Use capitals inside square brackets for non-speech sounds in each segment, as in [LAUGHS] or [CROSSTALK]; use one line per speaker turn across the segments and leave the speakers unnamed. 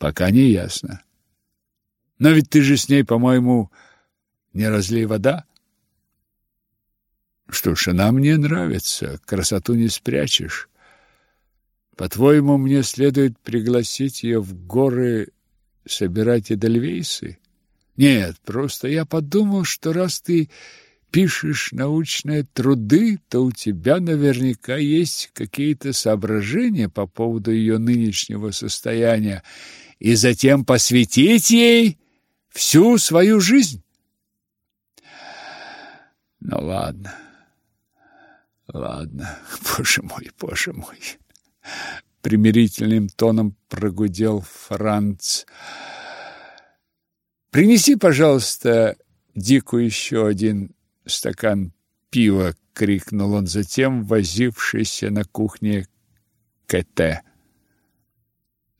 Пока не ясно. Но ведь ты же с ней, по-моему, не разлей вода. Что ж, она мне нравится, красоту не спрячешь. По-твоему, мне следует пригласить ее в горы собирать эдельвейсы? Нет, просто я подумал, что раз ты пишешь научные труды, то у тебя наверняка есть какие-то соображения по поводу ее нынешнего состояния, и затем посвятить ей всю свою жизнь. Ну ладно. Ладно, [LAUGHS] боже мой, боже мой. Примирительным тоном прогудел Франц. Принеси, пожалуйста, Дику еще один стакан пива, крикнул он затем, возившийся на кухне КТ.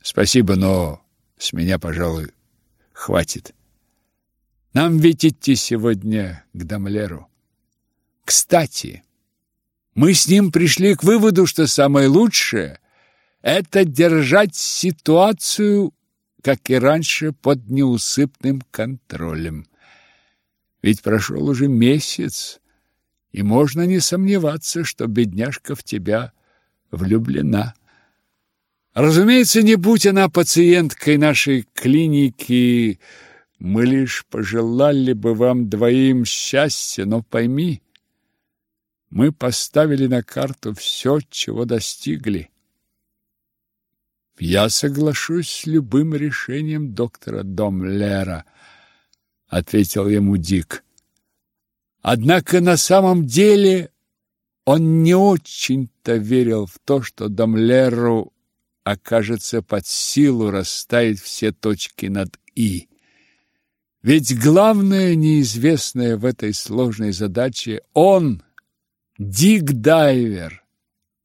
Спасибо, но с меня, пожалуй, хватит. Нам ведь идти сегодня к Дамлеру. Кстати, мы с ним пришли к выводу, что самое лучшее это держать ситуацию, как и раньше, под неусыпным контролем. Ведь прошел уже месяц, и можно не сомневаться, что бедняжка в тебя влюблена. Разумеется, не будь она пациенткой нашей клиники, мы лишь пожелали бы вам двоим счастья, но пойми, мы поставили на карту все, чего достигли. Я соглашусь с любым решением доктора Домлера, ответил ему Дик. Однако на самом деле он не очень-то верил в то, что Домлеру окажется под силу расставить все точки над «и». Ведь главное неизвестное в этой сложной задаче – он, Дик Дайвер.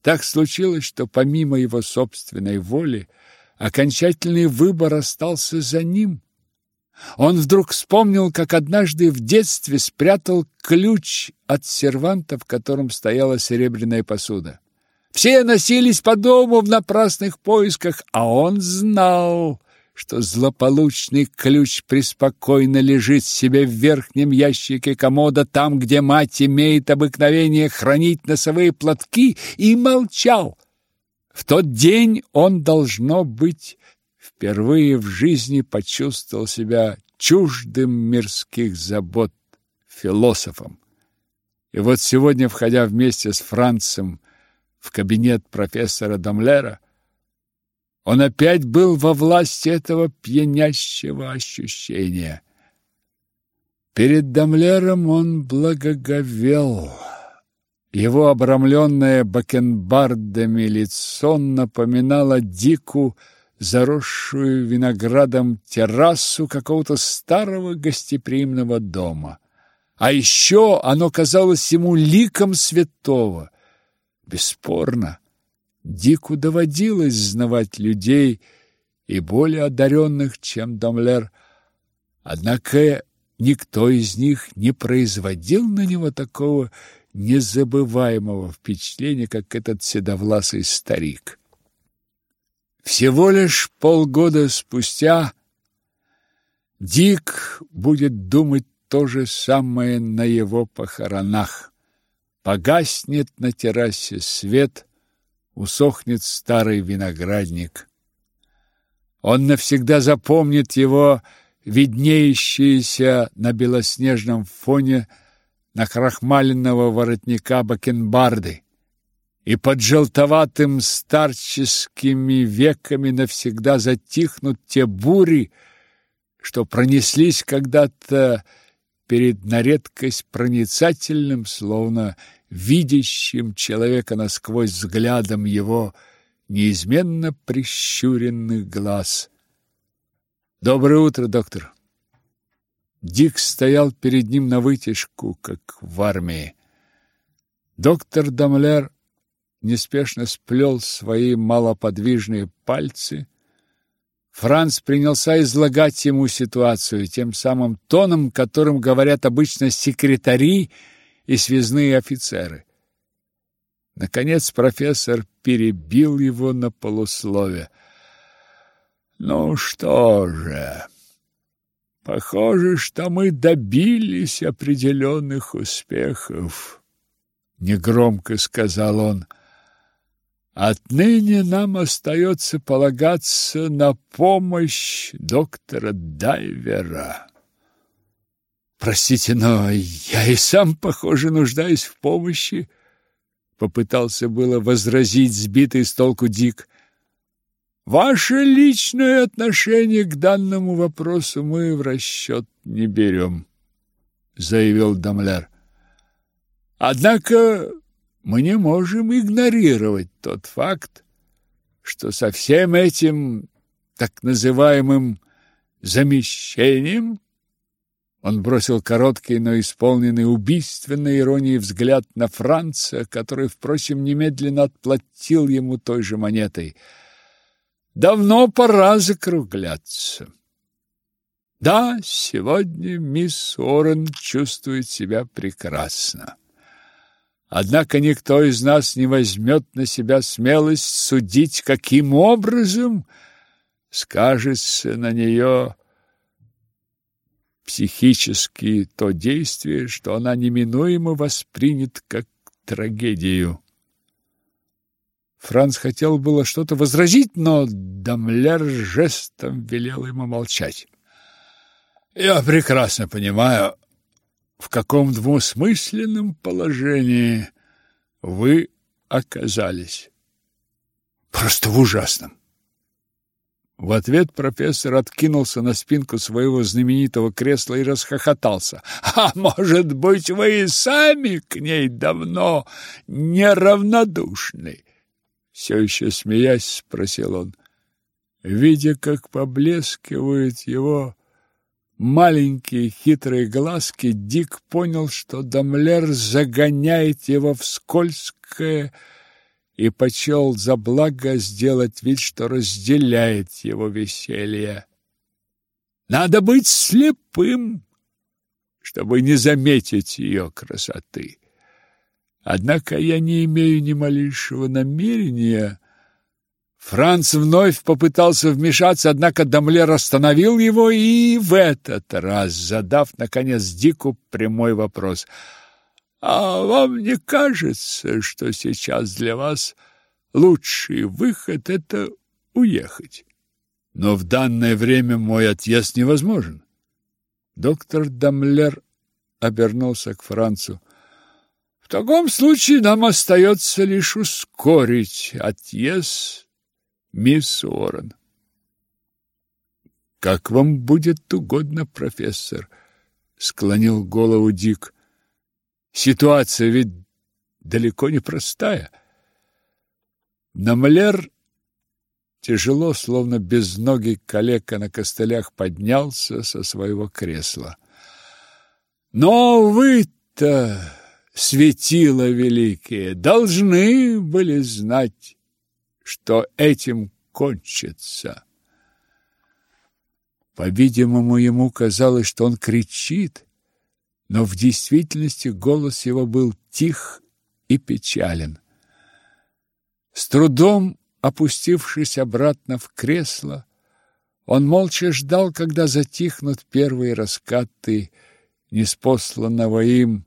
Так случилось, что помимо его собственной воли, окончательный выбор остался за ним. Он вдруг вспомнил, как однажды в детстве спрятал ключ от серванта, в котором стояла серебряная посуда. Все носились по дому в напрасных поисках, а он знал, что злополучный ключ преспокойно лежит себе в верхнем ящике комода, там, где мать имеет обыкновение хранить носовые платки, и молчал. В тот день он, должно быть, впервые в жизни почувствовал себя чуждым мирских забот философом. И вот сегодня, входя вместе с Францем в кабинет профессора Домлера, он опять был во власти этого пьянящего ощущения. Перед Дамлером он благоговел. Его обрамленное бакенбардами лицо напоминало дику, заросшую виноградом террасу какого-то старого гостеприимного дома. А еще оно казалось ему ликом святого. Бесспорно, Дику доводилось знавать людей и более одаренных, чем Домлер, однако никто из них не производил на него такого незабываемого впечатления, как этот седовласый старик. Всего лишь полгода спустя Дик будет думать то же самое на его похоронах. Погаснет на террасе свет, усохнет старый виноградник. Он навсегда запомнит его виднеющиеся на белоснежном фоне накрахмаленного воротника бакенбарды, и под желтоватым старческими веками навсегда затихнут те бури, что пронеслись когда-то перед на редкость проницательным, словно видящим человека насквозь взглядом его неизменно прищуренных глаз. Доброе утро, доктор. Дик стоял перед ним на вытяжку, как в армии. Доктор Дамлер неспешно сплел свои малоподвижные пальцы. Франц принялся излагать ему ситуацию тем самым тоном, которым говорят обычно секретари и связные офицеры. Наконец профессор перебил его на полуслове. Ну что же, похоже, что мы добились определенных успехов, негромко сказал он. Отныне нам остается полагаться на помощь доктора Дайвера. Простите, но я и сам, похоже, нуждаюсь в помощи, попытался было возразить сбитый с толку Дик. Ваше личное отношение к данному вопросу мы в расчет не берем, заявил Дамляр. Однако мы не можем игнорировать тот факт, что со всем этим так называемым замещением он бросил короткий, но исполненный убийственной иронией взгляд на Франца, который, впрочем, немедленно отплатил ему той же монетой. Давно пора закругляться. Да, сегодня мисс Орен чувствует себя прекрасно. Однако никто из нас не возьмет на себя смелость судить, каким образом скажется на нее психически то действие, что она неминуемо воспринят как трагедию. Франц хотел было что-то возразить, но Дамлер жестом велел ему молчать. «Я прекрасно понимаю, в каком двусмысленном положении вы оказались. Просто в ужасном. В ответ профессор откинулся на спинку своего знаменитого кресла и расхохотался. «А может быть, вы и сами к ней давно неравнодушны?» Все еще смеясь, спросил он. Видя, как поблескивают его маленькие хитрые глазки, Дик понял, что Дамлер загоняет его в скользкое и почел за благо сделать вид, что разделяет его веселье. Надо быть слепым, чтобы не заметить ее красоты. Однако я не имею ни малейшего намерения Франц вновь попытался вмешаться, однако Дамлер остановил его и в этот раз, задав, наконец, Дику прямой вопрос. «А вам не кажется, что сейчас для вас лучший выход — это уехать?» «Но в данное время мой отъезд невозможен». Доктор Дамлер обернулся к Францу. «В таком случае нам остается лишь ускорить отъезд» мисс Уоррен. Как вам будет угодно, профессор, склонил голову Дик. Ситуация ведь далеко не простая. Намлер тяжело, словно безногий калека на костылях, поднялся со своего кресла. Но вы-то, светило великие, должны были знать, что этим кончится. По-видимому, ему казалось, что он кричит, но в действительности голос его был тих и печален. С трудом опустившись обратно в кресло, он молча ждал, когда затихнут первые раскаты неспосланного им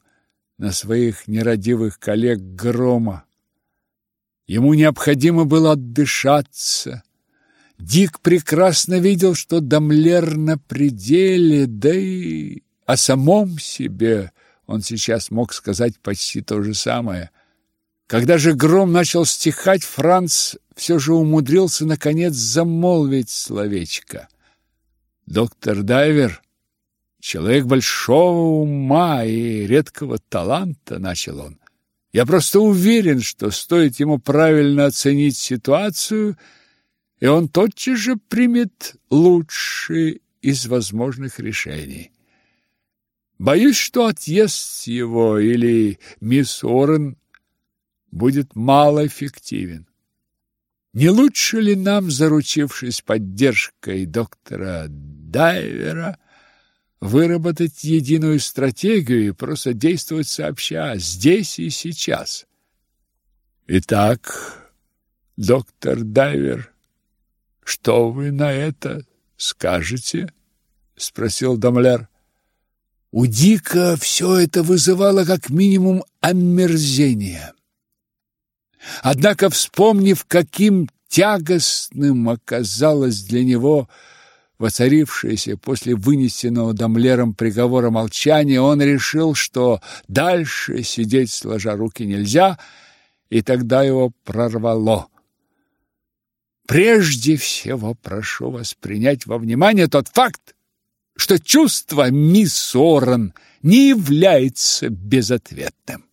на своих нерадивых коллег грома. Ему необходимо было отдышаться. Дик прекрасно видел, что Дамлер на пределе, да и о самом себе он сейчас мог сказать почти то же самое. Когда же гром начал стихать, Франц все же умудрился наконец замолвить словечко. Доктор Дайвер, человек большого ума и редкого таланта, начал он. Я просто уверен, что стоит ему правильно оценить ситуацию, и он тотчас же примет лучшее из возможных решений. Боюсь, что отъезд его или мисс Орен будет малоэффективен. Не лучше ли нам, заручившись поддержкой доктора Дайвера, выработать единую стратегию и просто действовать сообща, здесь и сейчас. Итак, доктор Дайвер, Что вы на это скажете? спросил Дамлер. У Дика все это вызывало как минимум омерзение. Однако, вспомнив, каким тягостным оказалось для него воцарившееся после вынесенного Дамлером приговора молчания, он решил, что дальше сидеть сложа руки нельзя, и тогда его прорвало. Прежде всего прошу вас принять во внимание тот факт, что чувство мисс Орен не является безответным.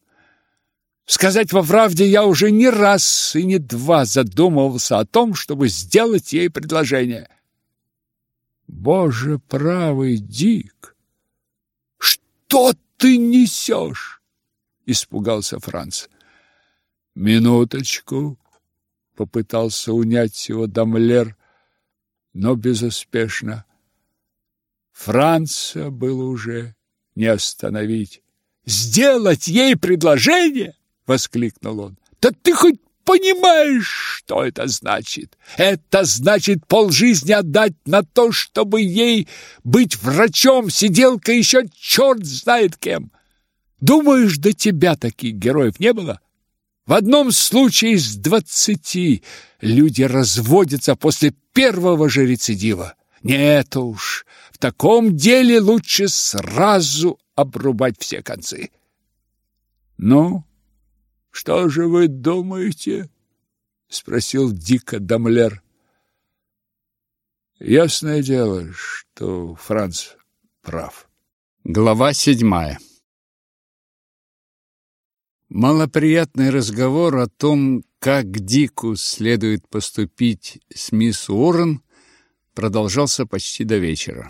Сказать во правде, я уже не раз и не два задумывался о том, чтобы сделать ей предложение. Боже правый, Дик! Что ты несешь? Испугался Франц. Минуточку, попытался унять его Дамлер, но безуспешно. Франца было уже не остановить. «Сделать ей предложение?» — воскликнул он. «Да ты хоть понимаешь, что это значит? Это значит полжизни отдать на то, чтобы ей быть врачом, сиделкой еще черт знает кем. Думаешь, до тебя таких героев не было? В одном случае из двадцати люди разводятся после первого же рецидива. Нет уж, в таком деле лучше сразу обрубать все концы. Ну, что же вы думаете? спросил дико Дамлер. Ясное дело, что Франц прав.
Глава седьмая. Малоприятный разговор о том, как Дику следует поступить с мисс Уоррен, продолжался почти до вечера.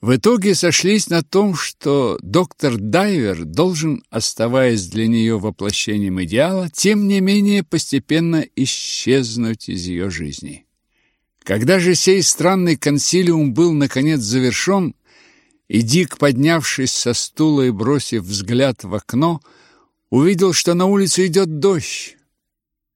В итоге сошлись на том, что доктор Дайвер должен, оставаясь для нее воплощением идеала, тем не менее постепенно исчезнуть из ее жизни. Когда же сей странный консилиум был наконец завершен, и Дик, поднявшись со стула и бросив взгляд в окно, увидел, что на улице идет дождь.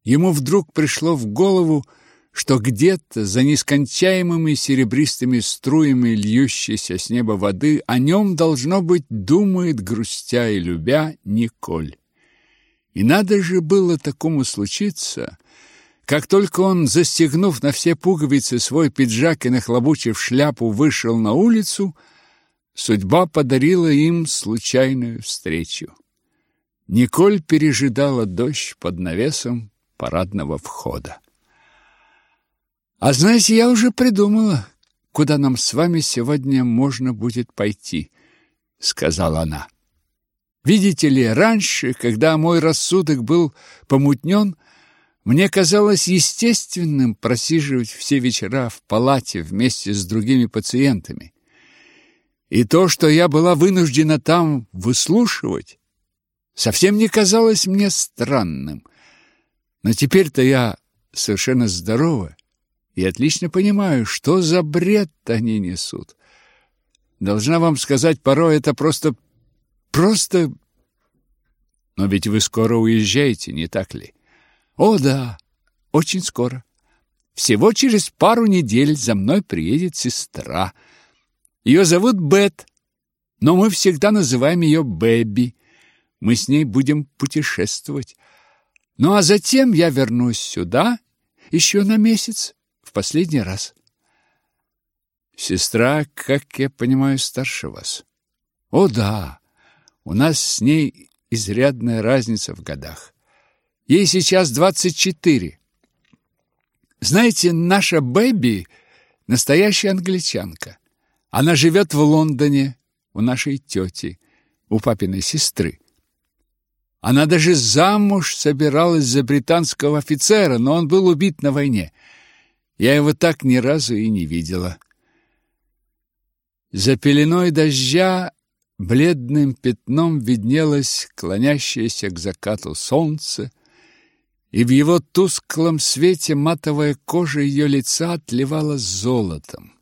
Ему вдруг пришло в голову, что где-то за нескончаемыми серебристыми струями льющейся с неба воды о нем, должно быть, думает, грустя и любя, Николь. И надо же было такому случиться, как только он, застегнув на все пуговицы свой пиджак и нахлобучив шляпу, вышел на улицу, судьба подарила им случайную встречу. Николь пережидала дождь под навесом парадного входа. А знаете, я уже придумала, куда нам с вами сегодня можно будет пойти, сказала она. Видите ли, раньше, когда мой рассудок был помутнен, мне казалось естественным просиживать все вечера в палате вместе с другими пациентами. И то, что я была вынуждена там выслушивать, совсем не казалось мне странным. Но теперь-то я совершенно здорова и отлично понимаю, что за бред они несут. Должна вам сказать, порой это просто... просто... Но ведь вы скоро уезжаете, не так ли? О, да, очень скоро. Всего через пару недель за мной приедет сестра. Ее зовут Бет, но мы всегда называем ее Бэби. Мы с ней будем путешествовать. Ну а затем я вернусь сюда еще на месяц в последний раз. Сестра, как я понимаю, старше вас. О, да, у нас с ней изрядная разница в годах. Ей сейчас двадцать четыре. Знаете, наша Бэби – настоящая англичанка. Она живет в Лондоне у нашей тети, у папиной сестры. Она даже замуж собиралась за британского офицера, но он был убит на войне. Я его так ни разу и не видела. За пеленой дождя бледным пятном виднелось клонящееся к закату солнце, и в его тусклом свете матовая кожа ее лица отливала золотом.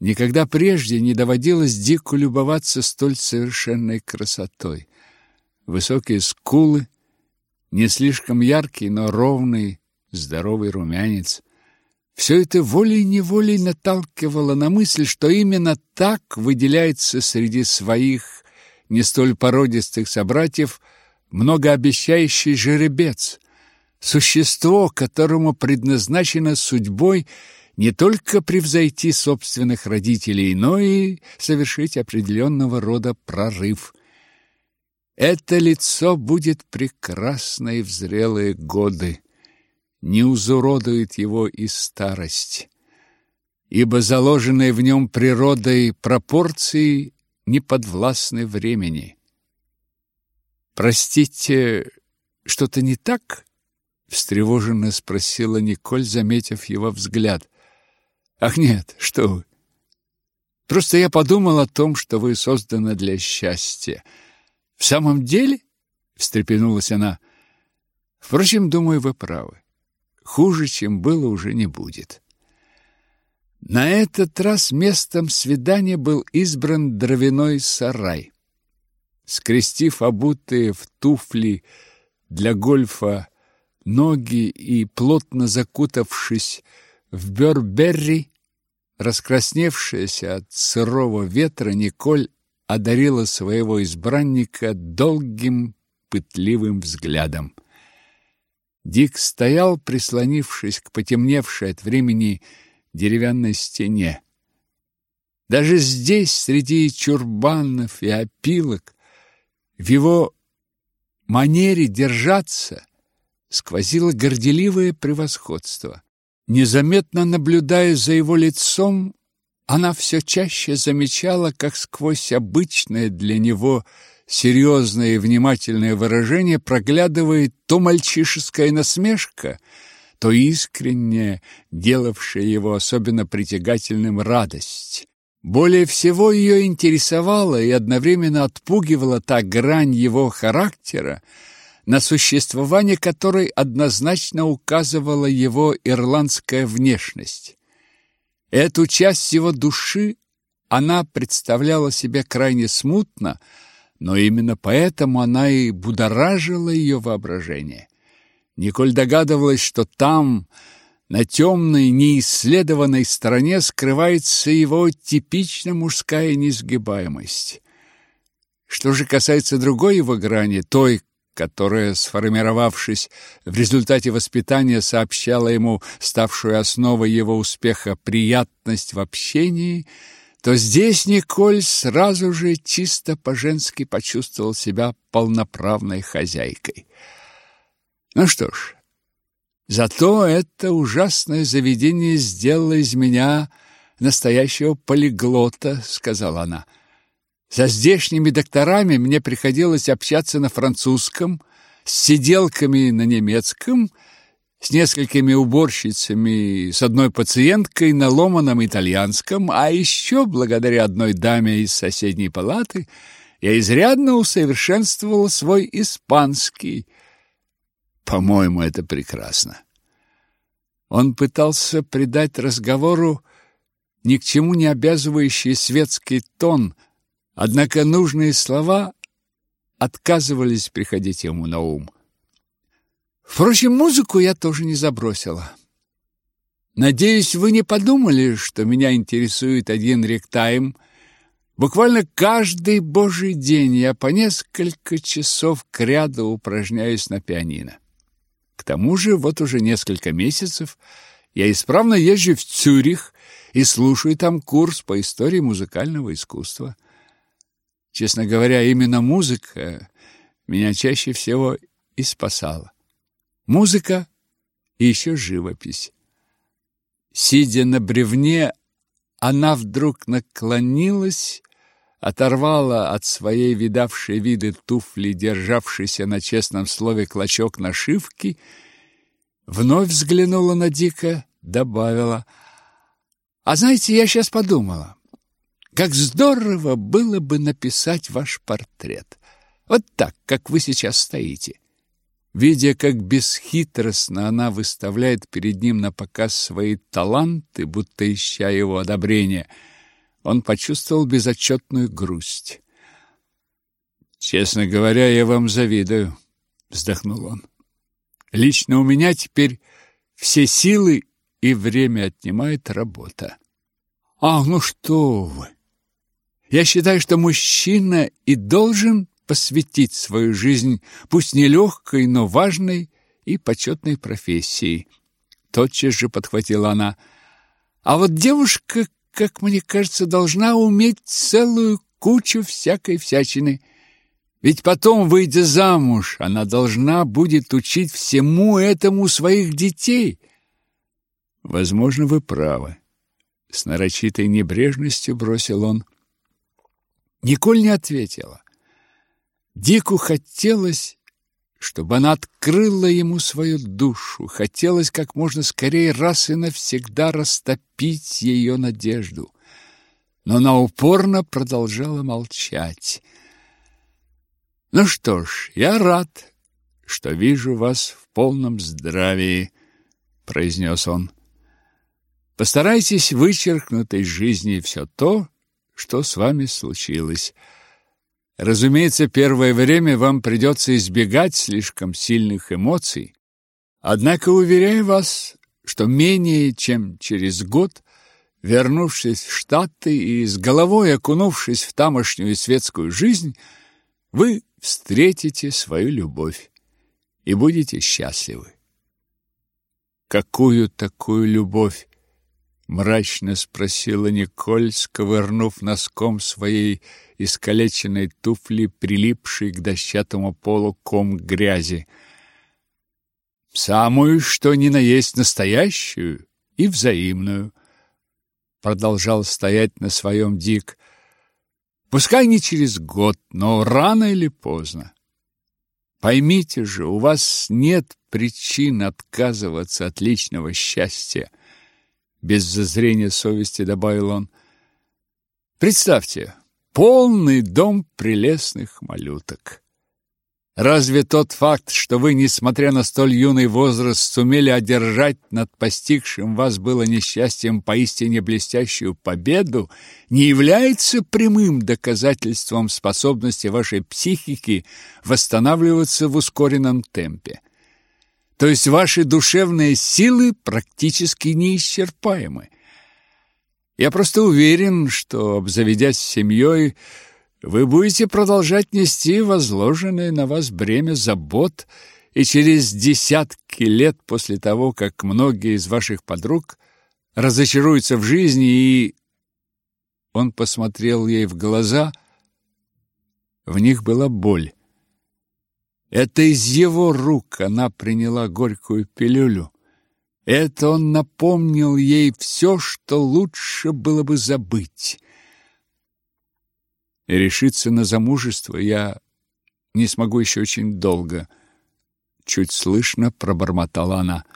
Никогда прежде не доводилось Дику любоваться столь совершенной красотой. Высокие скулы, не слишком яркий, но ровный, здоровый румянец, Все это волей-неволей наталкивало на мысль, что именно так выделяется среди своих не столь породистых собратьев многообещающий жеребец, существо, которому предназначено судьбой не только превзойти собственных родителей, но и совершить определенного рода прорыв. Это лицо будет прекрасно и в зрелые годы, не узуродует его и старость, ибо заложенные в нем природой пропорции не подвластны времени. Простите, что-то не так? встревоженно спросила Николь, заметив его взгляд. Ах нет, что вы? Просто я подумал о том, что вы созданы для счастья. В самом деле? встрепенулась она. Впрочем, думаю, вы правы. Хуже, чем было, уже не будет. На этот раз местом свидания был избран дровяной сарай. Скрестив обутые в туфли для гольфа ноги и плотно закутавшись в Бёрберри, раскрасневшаяся от сырого ветра, Николь одарила своего избранника долгим пытливым взглядом. Дик стоял, прислонившись к потемневшей от времени деревянной стене. Даже здесь, среди чурбанов и опилок, в его манере держаться сквозило горделивое превосходство. Незаметно наблюдая за его лицом, она все чаще замечала, как сквозь обычное для него серьезное и внимательное выражение проглядывает то мальчишеская насмешка, то искренняя, делавшая его особенно притягательным радость. Более всего ее интересовала и одновременно отпугивала та грань его характера, на существование которой однозначно указывала его ирландская внешность. Эту часть его души она представляла себе крайне смутно, но именно поэтому она и будоражила ее воображение. Николь догадывалась, что там, на темной, неисследованной стороне, скрывается его типично мужская несгибаемость. Что же касается другой его грани, той, которая, сформировавшись в результате воспитания, сообщала ему ставшую основой его успеха приятность в общении, то здесь Николь сразу же чисто по-женски почувствовал себя полноправной хозяйкой. Ну что ж, зато это ужасное заведение сделало из меня настоящего полиглота, сказала она. — со здешними докторами мне приходилось общаться на французском, с сиделками на немецком, с несколькими уборщицами, с одной пациенткой на ломаном итальянском, а еще, благодаря одной даме из соседней палаты, я изрядно усовершенствовал свой испанский. По-моему, это прекрасно. Он пытался придать разговору ни к чему не обязывающий светский тон – Однако нужные слова отказывались приходить ему на ум. Впрочем, музыку я тоже не забросила. Надеюсь, вы не подумали, что меня интересует один ректайм. Буквально каждый божий день я по несколько часов кряду упражняюсь на пианино. К тому же вот уже несколько месяцев я исправно езжу в Цюрих и слушаю там курс по истории музыкального искусства. Честно говоря, именно музыка меня чаще всего и спасала. Музыка и еще живопись. Сидя на бревне, она вдруг наклонилась, оторвала от своей видавшей виды туфли, державшейся на честном слове клочок нашивки, вновь взглянула на Дика, добавила: "А знаете, я сейчас подумала, как здорово было бы написать ваш портрет. Вот так, как вы сейчас стоите. Видя, как бесхитростно она выставляет перед ним на показ свои таланты, будто ища его одобрения, он почувствовал безотчетную грусть. «Честно говоря, я вам завидую», — вздохнул он. «Лично у меня теперь все силы и время отнимает работа.
Ах, ну что вы! Я считаю, что мужчина и должен посвятить свою жизнь, пусть нелегкой, но важной и почетной профессии. Тотчас же подхватила она. А вот девушка, как мне кажется, должна уметь целую кучу всякой всячины. Ведь потом, выйдя замуж, она должна будет учить всему этому своих детей.
Возможно, вы правы. С нарочитой небрежностью бросил он.
Николь не ответила. Дику хотелось, чтобы она открыла ему свою душу, хотелось как можно скорее раз и навсегда растопить ее надежду. Но она упорно продолжала молчать. «Ну что ж, я рад, что вижу вас в полном здравии», — произнес он. «Постарайтесь вычеркнуть из жизни все то, что с вами случилось. Разумеется, первое время вам придется избегать слишком сильных эмоций. Однако уверяю вас, что менее чем через год, вернувшись в Штаты и с головой окунувшись в тамошнюю светскую жизнь, вы встретите свою любовь и будете счастливы.
Какую такую любовь? мрачно спросила Николь, сковырнув носком своей искалеченной туфли, прилипшей к дощатому полу ком грязи.
Самую, что ни на есть настоящую и взаимную, продолжал стоять на своем Дик. Пускай не через год, но рано или поздно. Поймите же, у вас нет причин отказываться от личного счастья без зазрения совести добавил он. Представьте, полный дом прелестных малюток. Разве тот факт, что вы, несмотря на столь юный возраст, сумели одержать над постигшим вас было несчастьем поистине блестящую победу, не является прямым доказательством способности вашей психики восстанавливаться в ускоренном темпе? То есть ваши душевные силы практически неисчерпаемы. Я просто уверен, что, обзаведясь семьей, вы будете продолжать нести возложенное на вас бремя забот, и через десятки лет после того, как многие из ваших подруг разочаруются в жизни и... Он посмотрел ей в глаза, в них была боль. Это из его рук она приняла горькую пилюлю. Это он напомнил ей все, что лучше было бы забыть. И решиться на замужество я не смогу еще очень долго. Чуть слышно пробормотала она.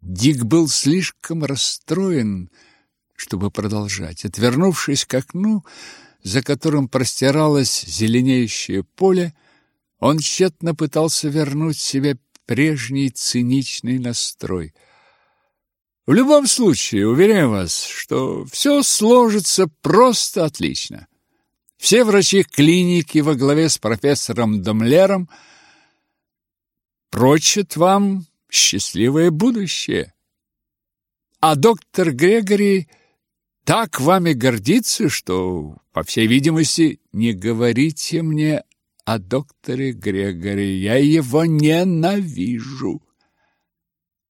Дик был слишком расстроен, чтобы продолжать. Отвернувшись к окну, за которым простиралось зеленеющее поле, он тщетно пытался вернуть себе прежний циничный настрой. В любом случае, уверяю вас, что все сложится просто отлично. Все врачи клиники во главе с профессором Домлером прочат вам счастливое будущее. А доктор Грегори так вами гордится, что, по всей видимости, не говорите мне о докторе Грегори. Я его ненавижу.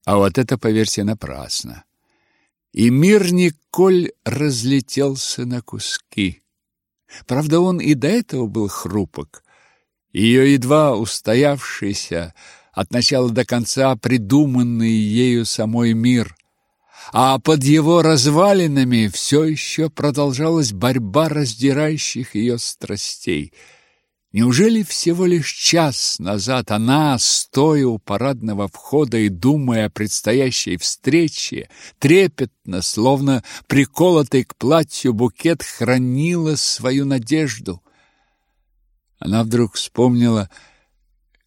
А вот это, поверьте, напрасно. И мир Николь разлетелся на куски. Правда, он и до этого был хрупок. Ее едва устоявшийся от начала до конца придуманный ею самой мир. А под его развалинами все еще продолжалась борьба раздирающих ее страстей — Неужели всего лишь час назад она, стоя у парадного входа и думая о предстоящей встрече, трепетно, словно приколотый к платью букет, хранила свою надежду? Она вдруг вспомнила,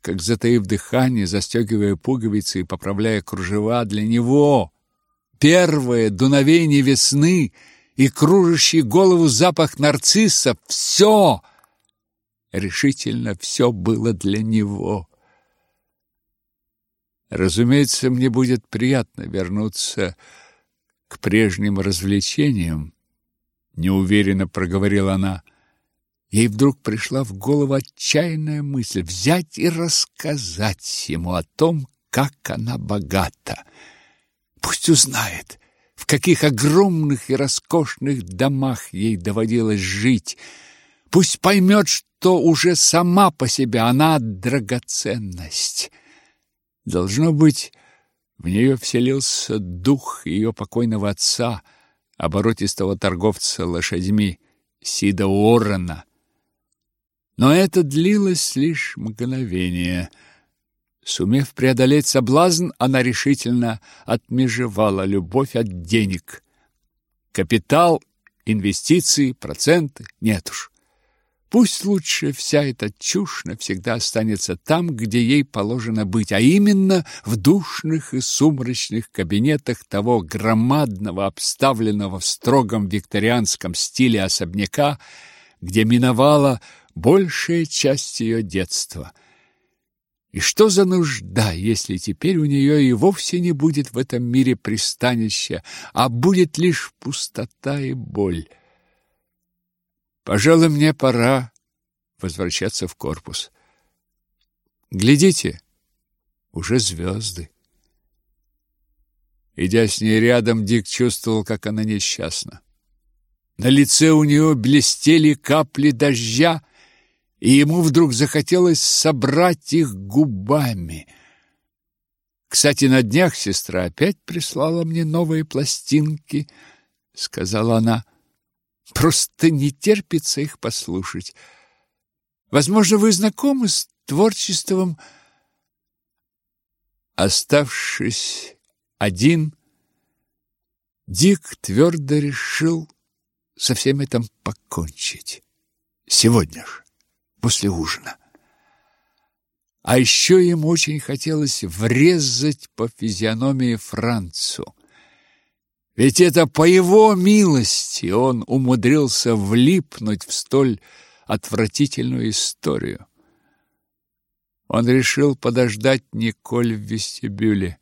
как, затаив дыхание, застегивая пуговицы и поправляя кружева для него, первое дуновение весны и кружащий голову запах нарциссов — все — решительно все было для него.
Разумеется, мне будет приятно вернуться к прежним развлечениям, неуверенно проговорила она. Ей вдруг пришла в голову отчаянная мысль взять и рассказать ему о том, как она богата. Пусть узнает, в каких огромных и роскошных домах ей доводилось жить. Пусть поймет, что уже сама по себе она драгоценность. Должно быть, в нее вселился дух ее покойного отца, оборотистого торговца лошадьми Сида Уоррена. Но это длилось лишь мгновение. Сумев преодолеть соблазн, она решительно отмежевала любовь от денег. Капитал, инвестиции, проценты — нет уж. Пусть лучше вся эта чушь навсегда останется там, где ей положено быть, а именно в душных и сумрачных кабинетах того громадного, обставленного в строгом викторианском стиле особняка, где миновала большая часть ее детства. И что за нужда, если теперь у нее и вовсе не будет в этом мире пристанища, а будет лишь пустота и боль? Пожалуй, мне пора возвращаться в корпус. Глядите, уже звезды. Идя с ней рядом, Дик чувствовал, как она несчастна. На лице у нее блестели капли дождя, и ему вдруг захотелось собрать их губами. Кстати, на днях сестра опять прислала мне новые пластинки, сказала она. Просто не терпится их послушать. Возможно, вы знакомы с творчеством Оставшись один, Дик твердо решил со всем этим покончить. Сегодня же, после ужина. А еще ему очень хотелось врезать по физиономии Францу. Ведь это по его милости он умудрился влипнуть в столь отвратительную историю. Он решил подождать Николь в вестибюле.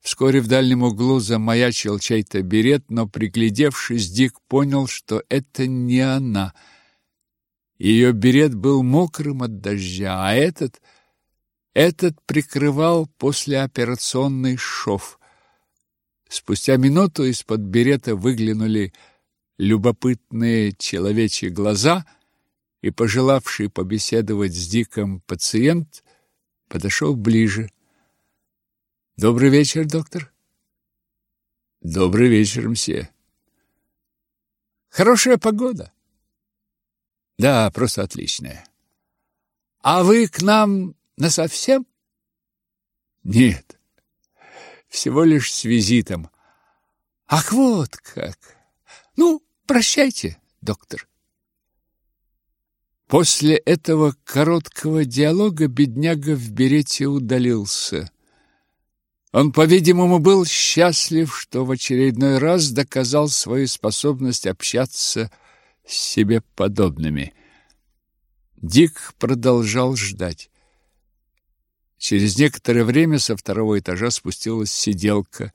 Вскоре в дальнем углу замаячил чей-то берет, но, приглядевшись, Дик понял, что это не она. Ее берет был мокрым от дождя, а этот... Этот прикрывал послеоперационный шов. Спустя минуту из-под берета выглянули любопытные человечьи глаза, и пожелавший побеседовать с Диком пациент подошел ближе. Добрый вечер, доктор. Добрый вечер, мсье. Хорошая погода. Да, просто отличная. А вы к нам насовсем? Нет всего лишь с визитом. Ах, вот как. Ну, прощайте, доктор. После этого короткого диалога бедняга в берете удалился. Он, по-видимому, был счастлив, что в очередной раз доказал свою способность общаться с себе подобными. Дик продолжал ждать. Через некоторое время со второго этажа спустилась сиделка.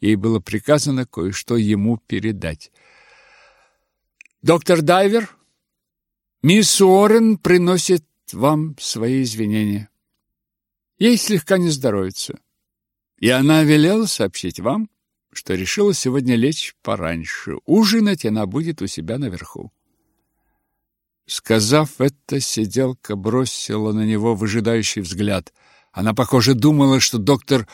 Ей было приказано кое-что ему передать. «Доктор Дайвер, мисс Уоррен приносит вам свои извинения. Ей слегка не здоровится. И она велела сообщить вам, что решила сегодня лечь пораньше. Ужинать она будет у себя наверху. Сказав это, сиделка бросила на него выжидающий взгляд – она, похоже, думала, что доктор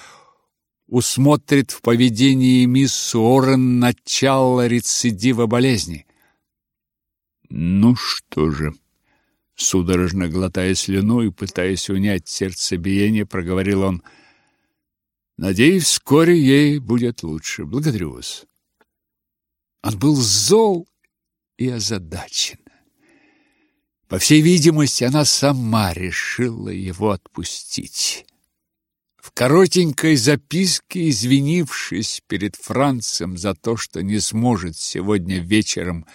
усмотрит в поведении мисс Уоррен начало рецидива болезни. Ну что же, судорожно глотая слюну и пытаясь унять сердцебиение, проговорил он: "Надеюсь, вскоре ей будет лучше. Благодарю вас". Он был зол и озадачен. По всей видимости, она сама решила его отпустить. В коротенькой записке, извинившись перед Францем за то, что не сможет сегодня вечером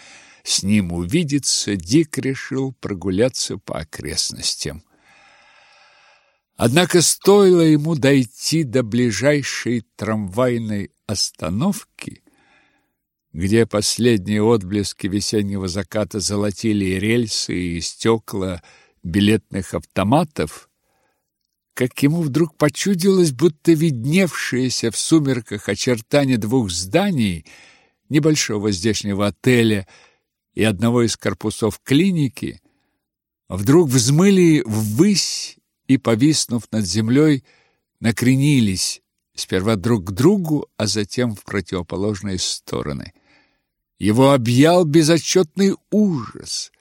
с ним увидеться, Дик решил прогуляться по окрестностям.
Однако стоило ему дойти до ближайшей трамвайной остановки, где последние отблески весеннего заката золотили рельсы и стекла билетных автоматов, как ему вдруг почудилось, будто видневшиеся в сумерках очертания двух зданий, небольшого здешнего отеля и одного из корпусов клиники, вдруг взмыли ввысь и, повиснув над землей, накренились сперва друг к другу, а затем в противоположные стороны. Его объял безотчетный ужас.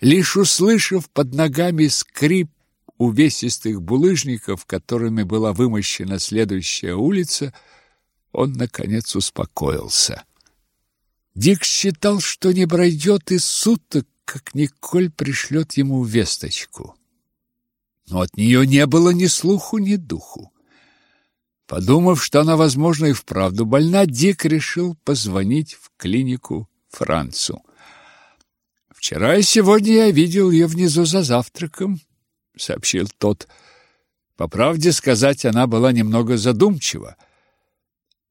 Лишь услышав под ногами скрип увесистых булыжников, которыми была вымощена следующая улица, он, наконец, успокоился. Дик считал, что не пройдет и суток, как Николь пришлет ему весточку. Но от нее не было ни слуху, ни духу. Подумав, что она, возможно, и вправду больна, Дик решил позвонить в клинику Францу. «Вчера и сегодня я видел ее внизу за завтраком», — сообщил тот. По правде сказать, она была немного задумчива.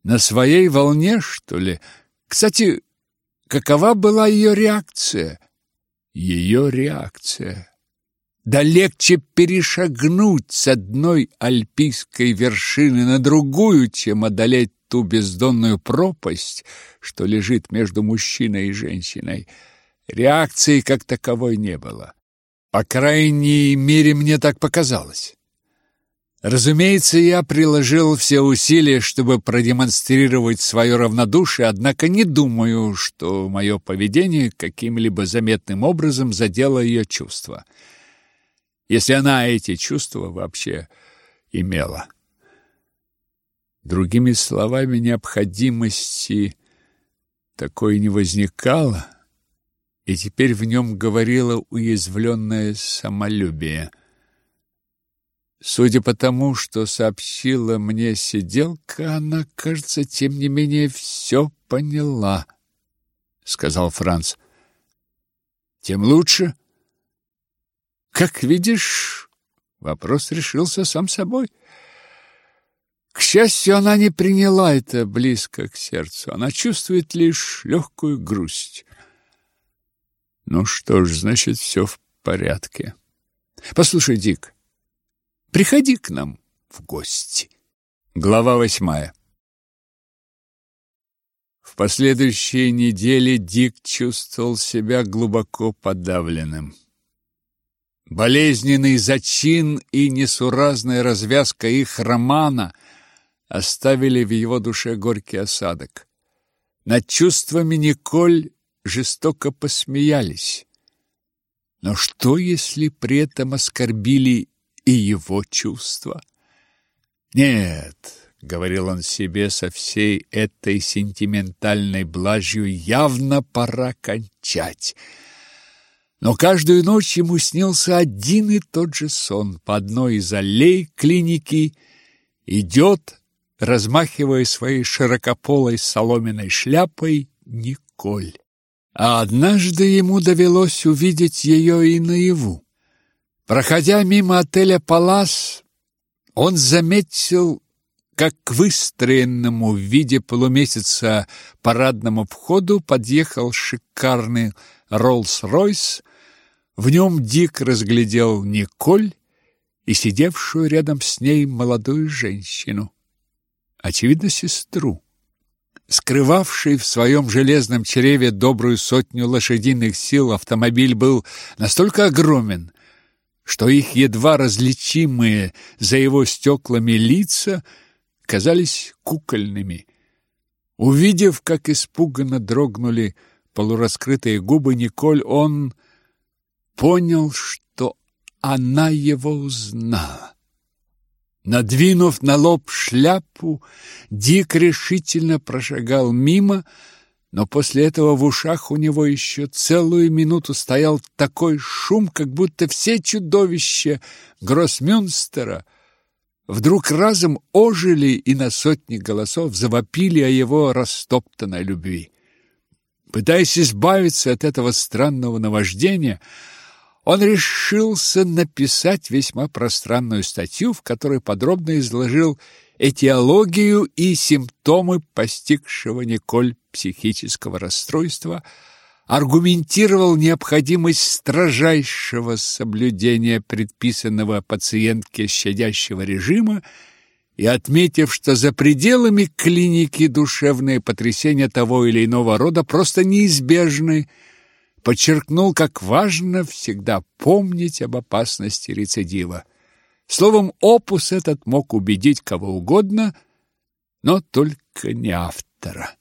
На своей волне, что ли? Кстати, какова была ее реакция? Ее реакция. Да легче перешагнуть с одной альпийской вершины на другую, чем одолеть ту бездонную пропасть, что лежит между мужчиной и женщиной. Реакции как таковой не было. По крайней мере, мне так показалось. Разумеется, я приложил все усилия, чтобы продемонстрировать свое равнодушие, однако не думаю, что мое поведение каким-либо заметным образом задело ее чувства. Если она эти чувства вообще имела. Другими словами, необходимости такой не возникало, и теперь в нем говорило уязвленное самолюбие. Судя по тому, что сообщила мне сиделка, она, кажется, тем не менее все поняла, — сказал Франц. Тем лучше. Как видишь, вопрос решился сам собой. К счастью, она не приняла это близко к сердцу. Она чувствует лишь легкую грусть. Ну что ж, значит, все в порядке. Послушай, Дик, приходи к нам в гости. Глава восьмая. В последующие недели Дик чувствовал себя глубоко подавленным. Болезненный зачин и несуразная развязка их романа оставили в его душе горький осадок. Над чувствами Николь жестоко посмеялись. Но что, если при этом оскорбили и его чувства? Нет, говорил он себе со всей этой сентиментальной блажью, явно пора кончать. Но каждую ночь ему снился один и тот же сон. По одной из аллей клиники идет, размахивая своей широкополой соломенной шляпой, Николь. А однажды ему довелось увидеть ее и наяву. Проходя мимо отеля «Палас», он заметил, как к выстроенному в виде полумесяца парадному входу подъехал шикарный Роллс-Ройс. В нем Дик разглядел Николь и сидевшую рядом с ней молодую женщину, очевидно, сестру скрывавший в своем железном чреве добрую сотню лошадиных сил, автомобиль был настолько огромен, что их едва различимые за его стеклами лица казались кукольными. Увидев, как испуганно дрогнули полураскрытые губы Николь, он понял, что она его узнала. Надвинув на лоб шляпу, Дик решительно прошагал мимо, но после этого в ушах у него еще целую минуту стоял такой шум, как будто все чудовища Гроссмюнстера вдруг разом ожили и на сотни голосов завопили о его растоптанной любви. Пытаясь избавиться от этого странного наваждения, он решился написать весьма пространную статью, в которой подробно изложил этиологию и симптомы постигшего Николь психического расстройства, аргументировал необходимость строжайшего соблюдения предписанного пациентке щадящего режима и, отметив, что за пределами клиники душевные потрясения того или иного рода просто неизбежны, подчеркнул, как важно всегда помнить об опасности рецидива. Словом, опус этот мог убедить кого угодно, но только не автора.